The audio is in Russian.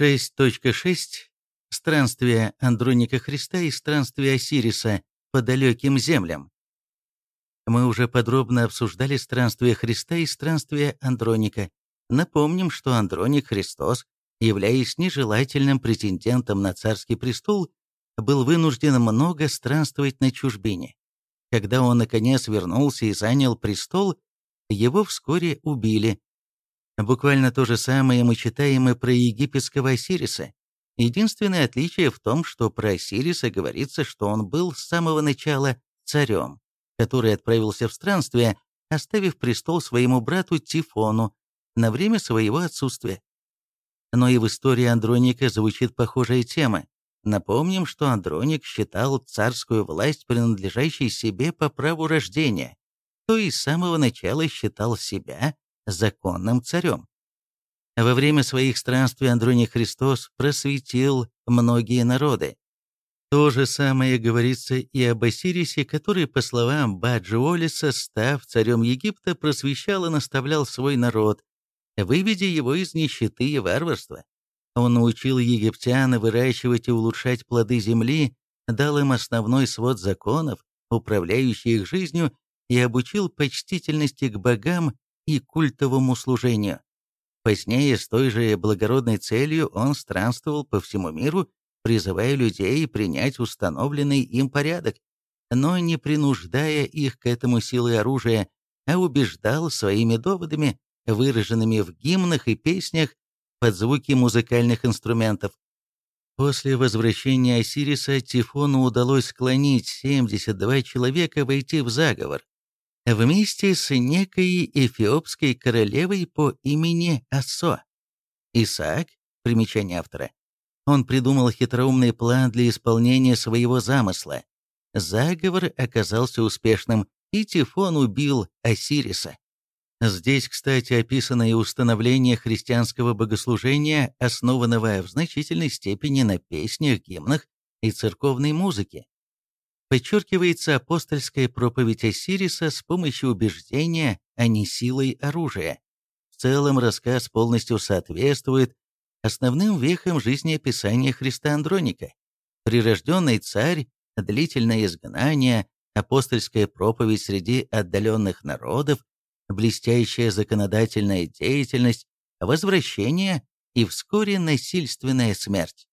6.6. Странствие Андроника Христа и странствие Осириса по далеким землям. Мы уже подробно обсуждали странствие Христа и странствие Андроника. Напомним, что Андроник Христос, являясь нежелательным претендентом на царский престол, был вынужден много странствовать на чужбине. Когда он, наконец, вернулся и занял престол, его вскоре убили. Буквально то же самое мы читаем и про египетского Осириса. Единственное отличие в том, что про Осириса говорится, что он был с самого начала царем, который отправился в странствие, оставив престол своему брату Тифону на время своего отсутствия. Но и в истории Андроника звучит похожая тема. Напомним, что Андроник считал царскую власть принадлежащей себе по праву рождения, то и с самого начала считал себя законным царем. Во время своих странствий Андроник Христос просветил многие народы. То же самое говорится и об Осирисе, который, по словам Баджиолиса, став царем Египта, просвещал и наставлял свой народ, выведя его из нищеты и варварства. Он научил египтян выращивать и улучшать плоды земли, дал им основной свод законов, управляющий их жизнью, и обучил почтительности к богам и культовому служению. Позднее с той же благородной целью он странствовал по всему миру, призывая людей принять установленный им порядок, но не принуждая их к этому силой оружия, а убеждал своими доводами, выраженными в гимнах и песнях, под звуки музыкальных инструментов. После возвращения Осириса Тифону удалось склонить 72 человека войти в заговор, вместе с некой эфиопской королевой по имени Асо. Исаак, примечание автора, он придумал хитроумный план для исполнения своего замысла. Заговор оказался успешным, и Тифон убил Осириса. Здесь, кстати, описано и установление христианского богослужения, основанного в значительной степени на песнях, гимнах и церковной музыке. Подчеркивается апостольская проповедь Осириса с помощью убеждения, а не силой оружия. В целом рассказ полностью соответствует основным вехам жизнеописания Христа Андроника. Прирожденный царь, длительное изгнание, апостольская проповедь среди отдаленных народов, блестящая законодательная деятельность, возвращение и вскоре насильственная смерть.